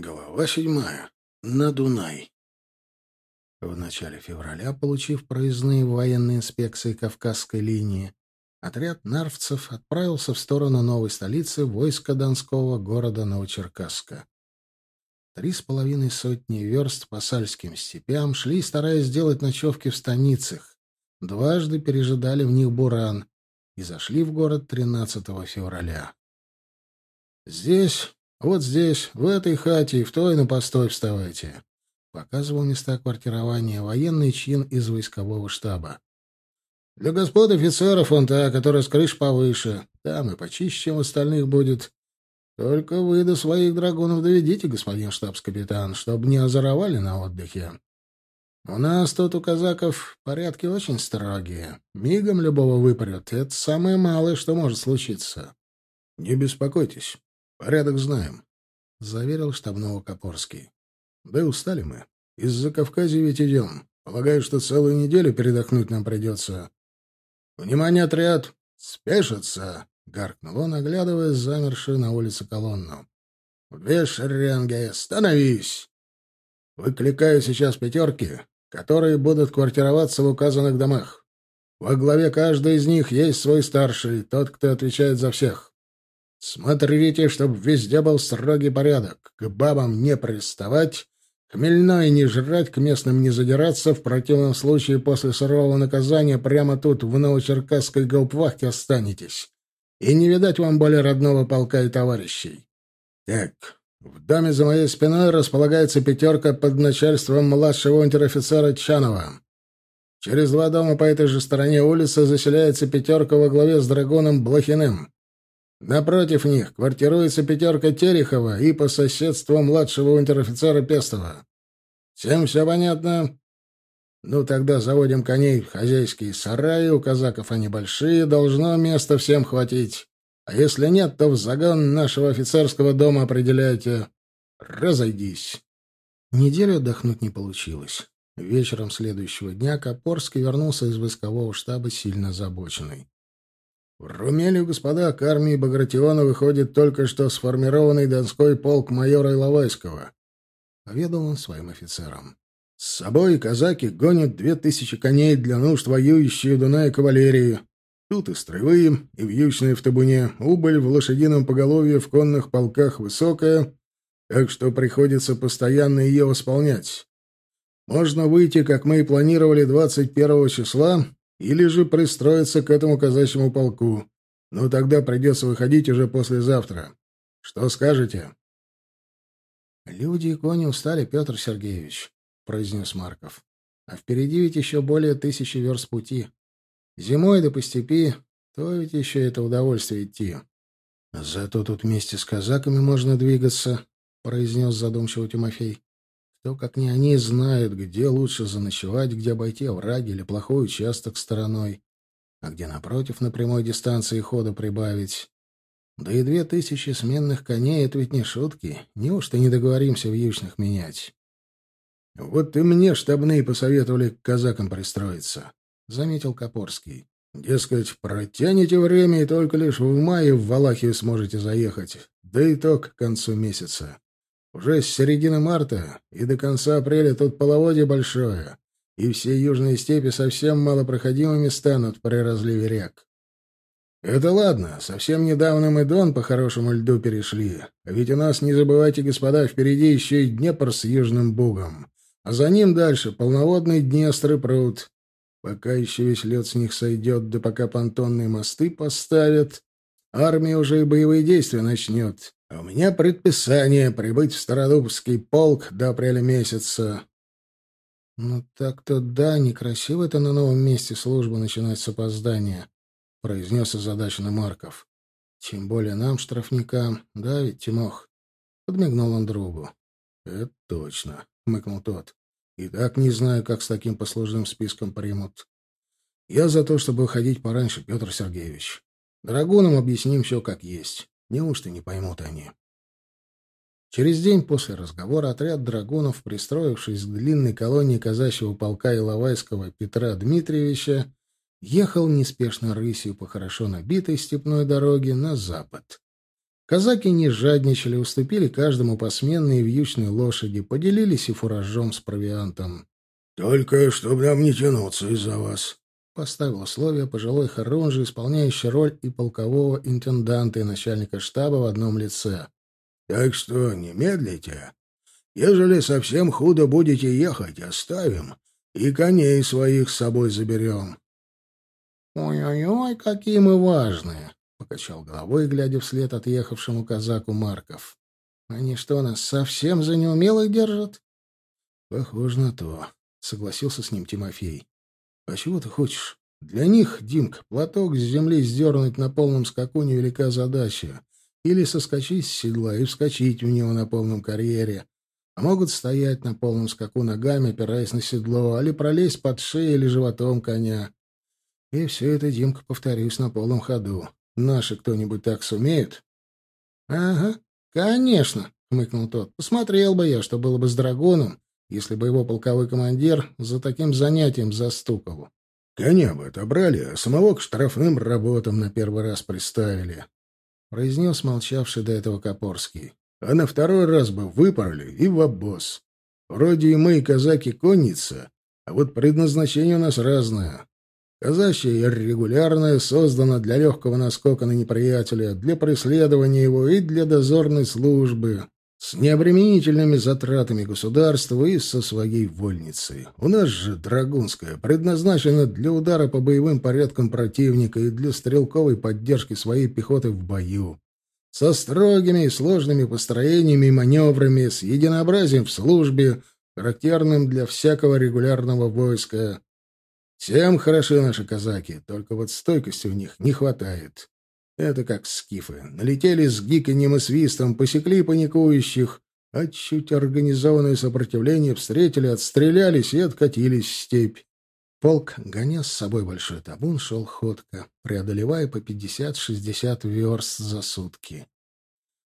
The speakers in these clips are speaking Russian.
Глава седьмая. На Дунай. В начале февраля, получив проездные военные инспекции Кавказской линии, отряд нарвцев отправился в сторону новой столицы войска Донского города Новочеркасска. Три с половиной сотни верст по сальским степям шли, стараясь сделать ночевки в станицах. Дважды пережидали в них буран и зашли в город 13 февраля. Здесь вот здесь, в этой хате и в той на постой вставайте. Показывал места квартирования военный чин из войскового штаба. Для господ офицеров он та, которая с крыш повыше. Там и почище, чем остальных будет. Только вы до своих драгунов доведите, господин штабс-капитан, чтобы не озоровали на отдыхе. У нас тут у казаков порядки очень строгие. Мигом любого выпарят. Это самое малое, что может случиться. Не беспокойтесь. Порядок знаем, — заверил штабного Копорский. Да и устали мы. Из-за Кавказа ведь идем. Полагаю, что целую неделю передохнуть нам придется. Внимание, отряд! Спешится! — гаркнул он, оглядывая замершую на улице колонну. В две шеренги! Становись! Выкликаю сейчас пятерки, которые будут квартироваться в указанных домах. Во главе каждой из них есть свой старший, тот, кто отвечает за всех. Смотрите, чтобы везде был строгий порядок. К бабам не приставать, хмельной не жрать, к местным не задираться. В противном случае после сырого наказания прямо тут, в Новочеркасской гауптвахте, останетесь. И не видать вам более родного полка и товарищей. Так, в доме за моей спиной располагается пятерка под начальством младшего унтер-офицера Чанова. Через два дома по этой же стороне улицы заселяется пятерка во главе с драгоном Блохиным. Напротив них квартируется пятерка Терехова и по соседству младшего унтер-офицера Пестова. Всем все понятно? Ну, тогда заводим коней в хозяйские сараи, у казаков они большие, должно места всем хватить. А если нет, то в загон нашего офицерского дома определяйте. Разойдись. Неделю отдохнуть не получилось. Вечером следующего дня Копорский вернулся из войскового штаба сильно озабоченный. В Румелию, господа, к армии Багратиона выходит только что сформированный Донской полк майора Иловайского. Поведал он своим офицерам. С собой казаки гонят две тысячи коней для нужд воюющей Дуная кавалерии. Тут и строевые, и вьючные в табуне. Убыль в лошадином поголовье в конных полках высокая, так что приходится постоянно ее восполнять. Можно выйти, как мы и планировали, 21 числа, или же пристроиться к этому казачьему полку. Ну, тогда придется выходить уже послезавтра. Что скажете?» «Люди и кони устали, Петр Сергеевич», — произнес Марков. «А впереди ведь еще более тысячи верст пути. Зимой да по степи, то ведь еще это удовольствие идти». «Зато тут вместе с казаками можно двигаться», — произнес задумчиво Тимофей. Кто, как не они, знают, где лучше заночевать, где обойти овраги или плохой участок стороной, а где, напротив, на прямой дистанции хода прибавить. Да и две тысячи сменных коней — это ведь не шутки. Неужто не договоримся в вьючных менять? — Вот и мне штабные посоветовали к казакам пристроиться, — заметил Копорский. — Дескать, протянете время, и только лишь в мае в Валахию сможете заехать, да и то к концу месяца. Уже с середины марта и до конца апреля тут половодье большое, и все южные степи совсем малопроходимыми станут при разливе рек. Это ладно, совсем недавно мы Дон по хорошему льду перешли, ведь у нас, не забывайте, господа, впереди еще и Днепр с Южным Бугом, а за ним дальше полноводный Днестр и пруд. Пока еще весь лед с них сойдет, да пока понтонные мосты поставят, армия уже и боевые действия начнет. А у меня предписание прибыть в Стародубский полк до апреля месяца. Ну так-то да, некрасиво это на новом месте службы начинать с опоздания, произнес озадаченный Марков. Тем более нам, штрафникам, да ведь, Тимох? Подмигнул он другу. Это точно, хмыкнул тот. И так не знаю, как с таким послужным списком примут. Я за то, чтобы уходить пораньше, Петр Сергеевич. Драгунам объясним все как есть. Неужто не поймут они? Через день после разговора отряд драгунов, пристроившись к длинной колонии казачьего полка Иловайского Петра Дмитриевича, ехал неспешно рысью по хорошо набитой степной дороге на запад. Казаки не жадничали, уступили каждому посменные вьючные лошади, поделились и фуражом с провиантом. «Только чтобы нам не тянуться из-за вас», — поставил условие пожилой Харунжи, исполняющий роль и полкового интенданта, и начальника штаба в одном лице. «Так что не медлите. Ежели совсем худо будете ехать, оставим, и коней своих с собой заберем». «Ой-ой-ой, какие мы важные!» — покачал головой, глядя вслед отъехавшему казаку Марков. «Они что, нас совсем за неумелых держат?» «Похоже на то», — согласился с ним Тимофей. «А чего ты хочешь? Для них, Димка, платок с земли сдернуть на полном скаку невелика задача. Или соскочить с седла и вскочить в него на полном карьере. А могут стоять на полном скаку ногами, опираясь на седло, или пролезть под шею или животом коня. И все это, Димка, повторюсь, на полном ходу. Наши кто-нибудь так сумеют? — Ага, конечно, — хмыкнул тот. — Посмотрел бы я, что было бы с драгоном, если бы его полковой командир за таким занятием застукал. Коня бы отобрали, а самого к штрафным работам на первый раз приставили, — произнес молчавший до этого Копорский. — А на второй раз бы выпороли и в обоз. Вроде и мы, и казаки, конница, а вот предназначение у нас разное. Казачья и регулярная создана для легкого наскока на неприятеля, для преследования его и для дозорной службы, с необременительными затратами государства и со своей вольницей. У нас же Драгунская предназначена для удара по боевым порядкам противника и для стрелковой поддержки своей пехоты в бою. Со строгими и сложными построениями и маневрами, с единообразием в службе, характерным для всякого регулярного войска. Всем хороши наши казаки, только вот стойкости у них не хватает. Это как скифы. Налетели с гиканьем и свистом, посекли паникующих, а чуть организованное сопротивление встретили, отстрелялись и откатились в степь. Полк, гоня с собой большой табун, шел ходко, преодолевая по пятьдесят-шестьдесят верст за сутки.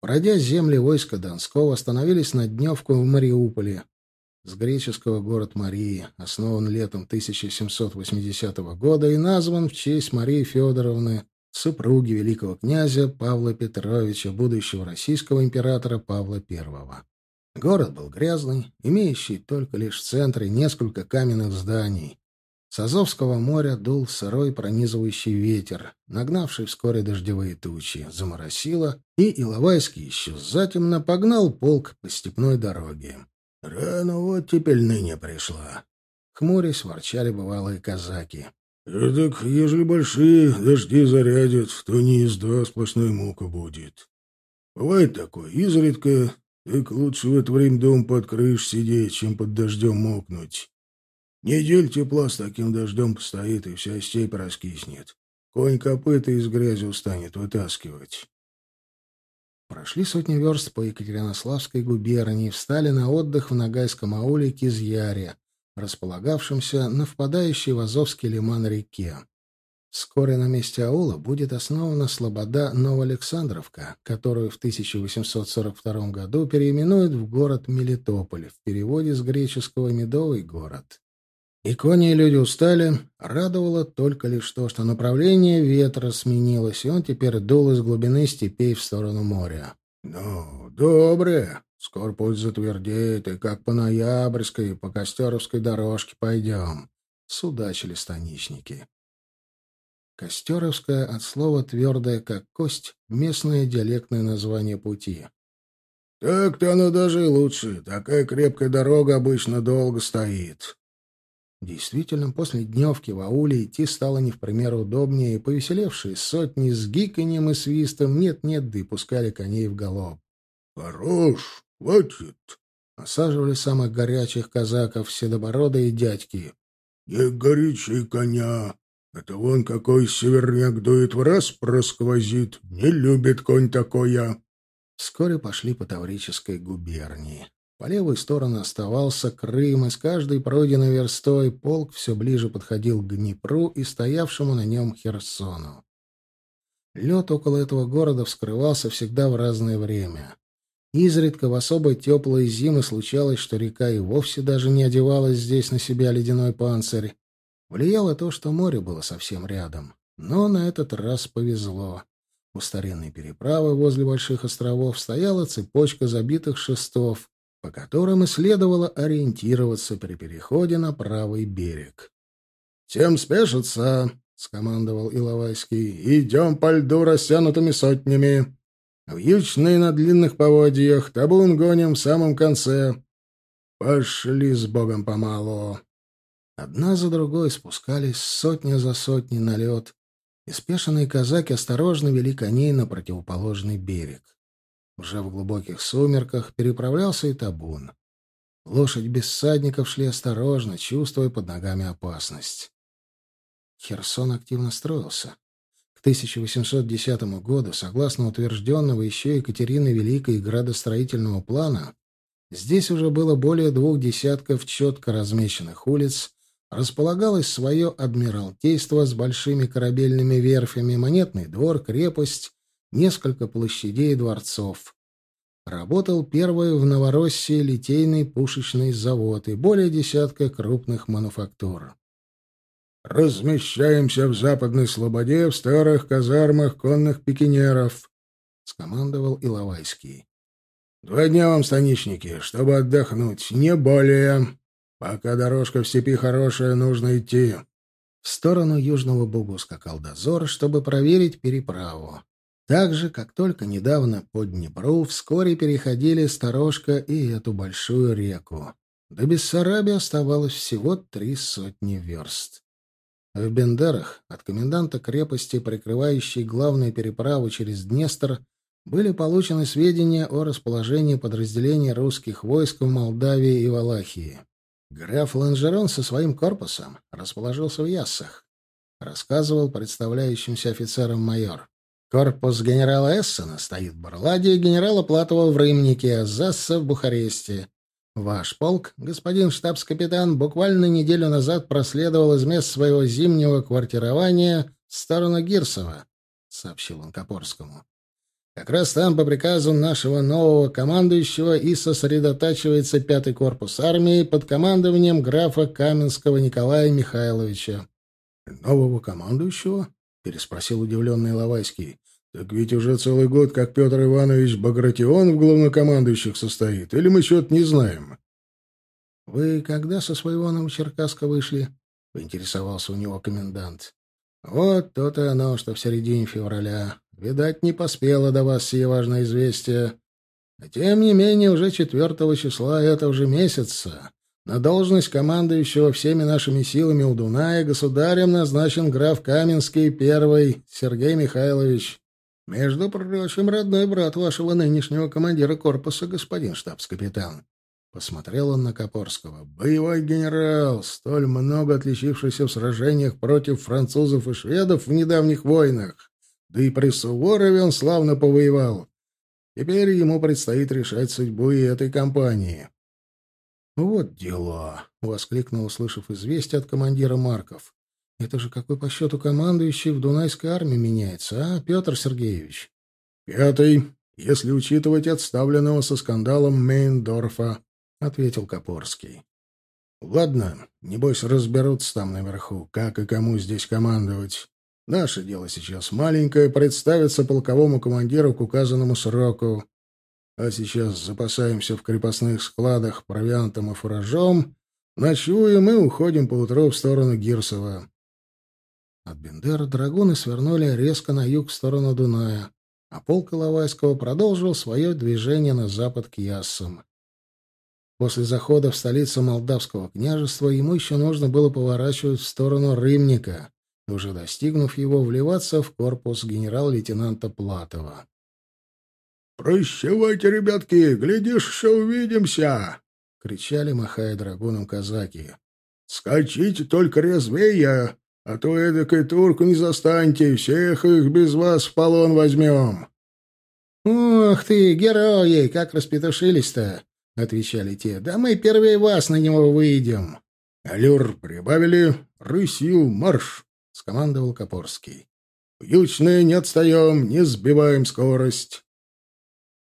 Пройдя земли войска Донского, остановились на дневку в Мариуполе, с греческого город Марии, основан летом 1780 года и назван в честь Марии Федоровны, супруги великого князя Павла Петровича, будущего российского императора Павла I. Город был грязный, имеющий только лишь в центре несколько каменных зданий. С Азовского моря дул сырой пронизывающий ветер, нагнавший вскоре дождевые тучи, заморосило, и Иловайский еще затемно погнал полк по степной дороге. — Рано вот теперь ныне пришла. Хмурясь, ворчали бывалые казаки. — Так, ежели большие дожди зарядят, то не езда, а сплошная мука будет. Бывает такое, изредка, так лучше в это время дом под крыш сидеть, чем под дождем мокнуть. Недель тепла с таким дождем постоит, и вся степь раскиснет. Конь копыта из грязи устанет вытаскивать. Прошли сотни верст по Екатеринославской губернии встали на отдых в Ногайском ауле Кизьяре, располагавшемся на впадающей в Азовский лиман реке. Вскоре на месте аула будет основана слобода Новоалександровка, которую в 1842 году переименуют в город Мелитополь, в переводе с греческого «медовый город». И кони и люди устали. Радовало только лишь то, что направление ветра сменилось, и он теперь дул из глубины степей в сторону моря. — Ну, доброе. Скоро путь затвердеет, и как по Ноябрьской, по Костеровской дорожке пойдем, — судачили станичники. Костеровская от слова «твердая, как кость» — местное диалектное название пути. — Так-то оно даже и лучше. Такая крепкая дорога обычно долго стоит. Действительно, после дневки в ауле идти стало не в пример удобнее, и повеселевшие сотни с гиканьем и свистом нет-нет, да и пускали коней в галоп. «Хорош, хватит!» — осаживали самых горячих казаков седобородые дядьки. «Не горячий коня! Это вон какой северняк дует в раз просквозит! Не любит конь такое!» Вскоре пошли по Таврической губернии. По левую сторону оставался Крым, и с каждой пройденной верстой полк все ближе подходил к Днепру и стоявшему на нем Херсону. Лед около этого города вскрывался всегда в разное время. Изредка в особо теплые зимы случалось, что река и вовсе даже не одевалась здесь на себя ледяной панцирь. Влияло то, что море было совсем рядом. Но на этот раз повезло. У старинной переправы возле Больших островов стояла цепочка забитых шестов, по которым и следовало ориентироваться при переходе на правый берег. «Всем спешится!» — скомандовал Иловайский. «Идем по льду растянутыми сотнями. Вьючные на длинных поводьях, табун гоним в самом конце. Пошли с Богом помалу!» Одна за другой спускались сотня за сотней на лед, и спешенные казаки осторожно вели коней на противоположный берег. Уже в глубоких сумерках переправлялся и табун. Лошадь без всадников шли осторожно, чувствуя под ногами опасность. Херсон активно строился. К 1810 году, согласно утвержденного еще Екатериной Великой градостроительного плана, здесь уже было более двух десятков четко размеченных улиц, располагалось свое адмиралтейство с большими корабельными верфями, монетный двор, крепость, несколько площадей и дворцов. Работал первый в Новороссии литейный пушечный завод и более десятка крупных мануфактур. «Размещаемся в Западной Слободе в старых казармах конных пикинеров», — скомандовал Иловайский. «Два дня вам, станичники, чтобы отдохнуть, не более. Пока дорожка в степи хорошая, нужно идти». В сторону Южного Бугу скакал дозор, чтобы проверить переправу. Так же, как только недавно по Днепру, вскоре переходили Сторожка и эту большую реку. До Бессарабии оставалось всего три сотни верст. В Бендерах от коменданта крепости, прикрывающей главную переправу через Днестр, были получены сведения о расположении подразделений русских войск в Молдавии и Валахии. Граф Ланжерон со своим корпусом расположился в Яссах, рассказывал представляющимся офицерам майор. Корпус генерала Эссена стоит в Барладе, генерала Платова в Рымнике, а Засса в Бухаресте. Ваш полк, господин штабс-капитан, буквально неделю назад проследовал из мест своего зимнего квартирования в сторону Гирсова, — сообщил он Копорскому. Как раз там, по приказу нашего нового командующего, и сосредотачивается пятый корпус армии под командованием графа Каменского Николая Михайловича. — Нового командующего? — переспросил удивленный Лавайский. Так ведь уже целый год, как Петр Иванович Багратион в главнокомандующих состоит. Или мы что-то не знаем? — Вы когда со своего Новочеркасска вышли? — поинтересовался у него комендант. — Вот то-то оно, что в середине февраля. Видать, не поспело до вас сие важное известие. А тем не менее, уже четвертого числа этого же месяца на должность командующего всеми нашими силами у Дуная государем назначен граф Каменский первый Сергей Михайлович. Между прочим, родной брат вашего нынешнего командира корпуса, господин штабс-капитан. Посмотрел он на Копорского. Боевой генерал, столь много отличившийся в сражениях против французов и шведов в недавних войнах. Да и при Суворове он славно повоевал. Теперь ему предстоит решать судьбу и этой кампании. «Вот дела!» — воскликнул, услышав известие от командира Марков. Это же какой по счету командующий в Дунайской армии меняется, а, Петр Сергеевич? — Пятый, если учитывать отставленного со скандалом Мейндорфа, — ответил Копорский. — Ладно, небось разберутся там наверху, как и кому здесь командовать. Наше дело сейчас маленькое — представиться полковому командиру к указанному сроку. А сейчас запасаемся в крепостных складах провиантом и фуражом, ночуем и уходим поутру в сторону Гирсова. От Бендера драгуны свернули резко на юг в сторону Дуная, а полк Иловайского продолжил свое движение на запад к Яссам. После захода в столицу Молдавского княжества ему еще нужно было поворачивать в сторону Рымника уже достигнув его, вливаться в корпус генерал-лейтенанта Платова. «Прощавайте, ребятки! Глядишь, еще увидимся!» — кричали, махая драгуном казаки. «Скачите только резвее! А то эдакой турку не застаньте, всех их без вас в полон возьмем. — Ух ты, герои, как распетушились-то! — отвечали те. — Да мы первее вас на него выйдем. — Алюр прибавили, рысью марш! — скомандовал Копорский. — Ючные не отстаем, не сбиваем скорость.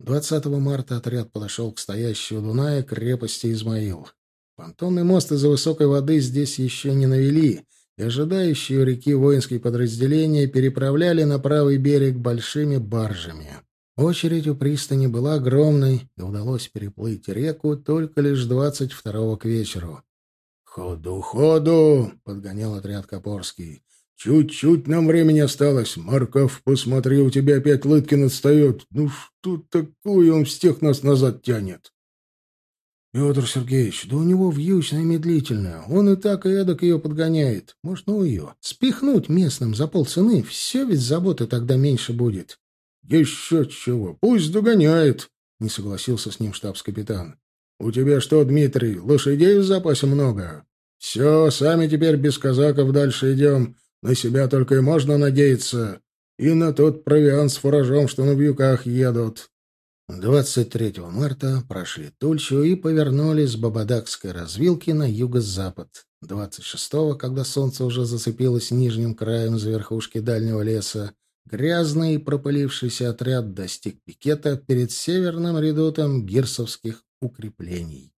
20 марта отряд подошел к стоящей у Дуная крепости Измаил. Понтонный мост из-за высокой воды здесь еще не навели, и ожидающие реки воинские подразделения переправляли на правый берег большими баржами. Очередь у пристани была огромной, и удалось переплыть реку только лишь двадцать второго к вечеру. «Ходу, ходу!» — подгонял отряд Копорский. «Чуть-чуть нам времени осталось. Марков, посмотри, у тебя опять Лыткин отстает. Ну что такое он всех нас назад тянет?» «Петр Сергеевич, да у него вьючная медлительная. Он и так и эдак ее подгоняет. Может, ну ее. Спихнуть местным за полцены. Все ведь заботы тогда меньше будет». «Еще чего. Пусть догоняет», — не согласился с ним штабс-капитан. «У тебя что, Дмитрий, лошадей в запасе много? Все, сами теперь без казаков дальше идем. На себя только и можно надеяться. И на тот провиант с фуражом, что на вьюках едут». 23 марта прошли Тульчу и повернули с Бабадакской развилки на юго-запад. 26-го, когда солнце уже зацепилось нижним краем за верхушки дальнего леса, грязный и пропылившийся отряд достиг пикета перед северным редутом гирсовских укреплений.